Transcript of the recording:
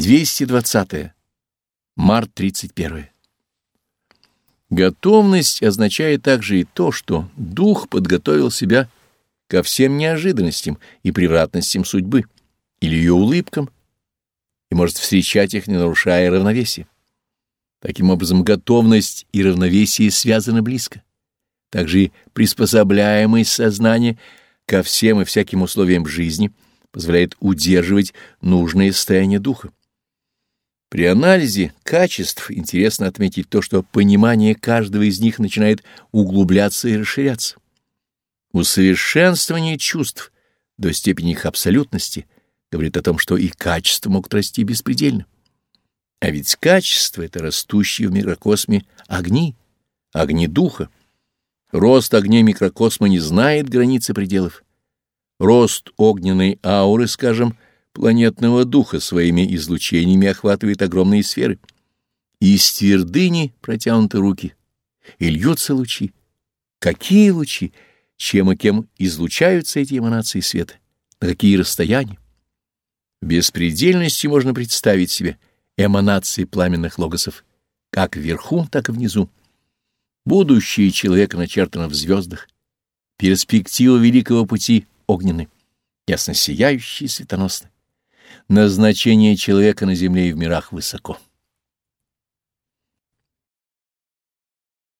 220. -е. Март 31. Готовность означает также и то, что дух подготовил себя ко всем неожиданностям и превратностям судьбы или ее улыбкам и может встречать их, не нарушая равновесия. Таким образом, готовность и равновесие связаны близко. Также и приспособляемость сознания ко всем и всяким условиям жизни позволяет удерживать нужное состояние духа. При анализе качеств интересно отметить то, что понимание каждого из них начинает углубляться и расширяться. Усовершенствование чувств до степени их абсолютности говорит о том, что и качества могут расти беспредельно. А ведь качество — это растущие в микрокосме огни, огни духа. Рост огней микрокосма не знает границы пределов. Рост огненной ауры, скажем, — планетного духа своими излучениями охватывает огромные сферы. Из твердыни протянуты руки, и льются лучи. Какие лучи? Чем и кем излучаются эти эманации света? На какие расстояния? Беспредельности можно представить себе эманации пламенных логосов, как вверху, так и внизу. Будущее человека начертано в звездах, перспектива великого пути огненной, ясно сияющие и светоносны назначение человека на земле и в мирах высоко.